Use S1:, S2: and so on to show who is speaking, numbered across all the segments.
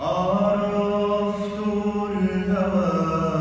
S1: عرفت الهوى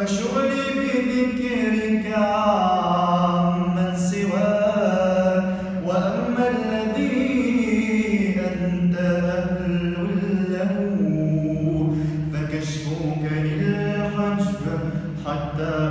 S1: فشغلي بذكرك عمن سواك وأما الذي أنت أهل له فكشفك للحجب حتى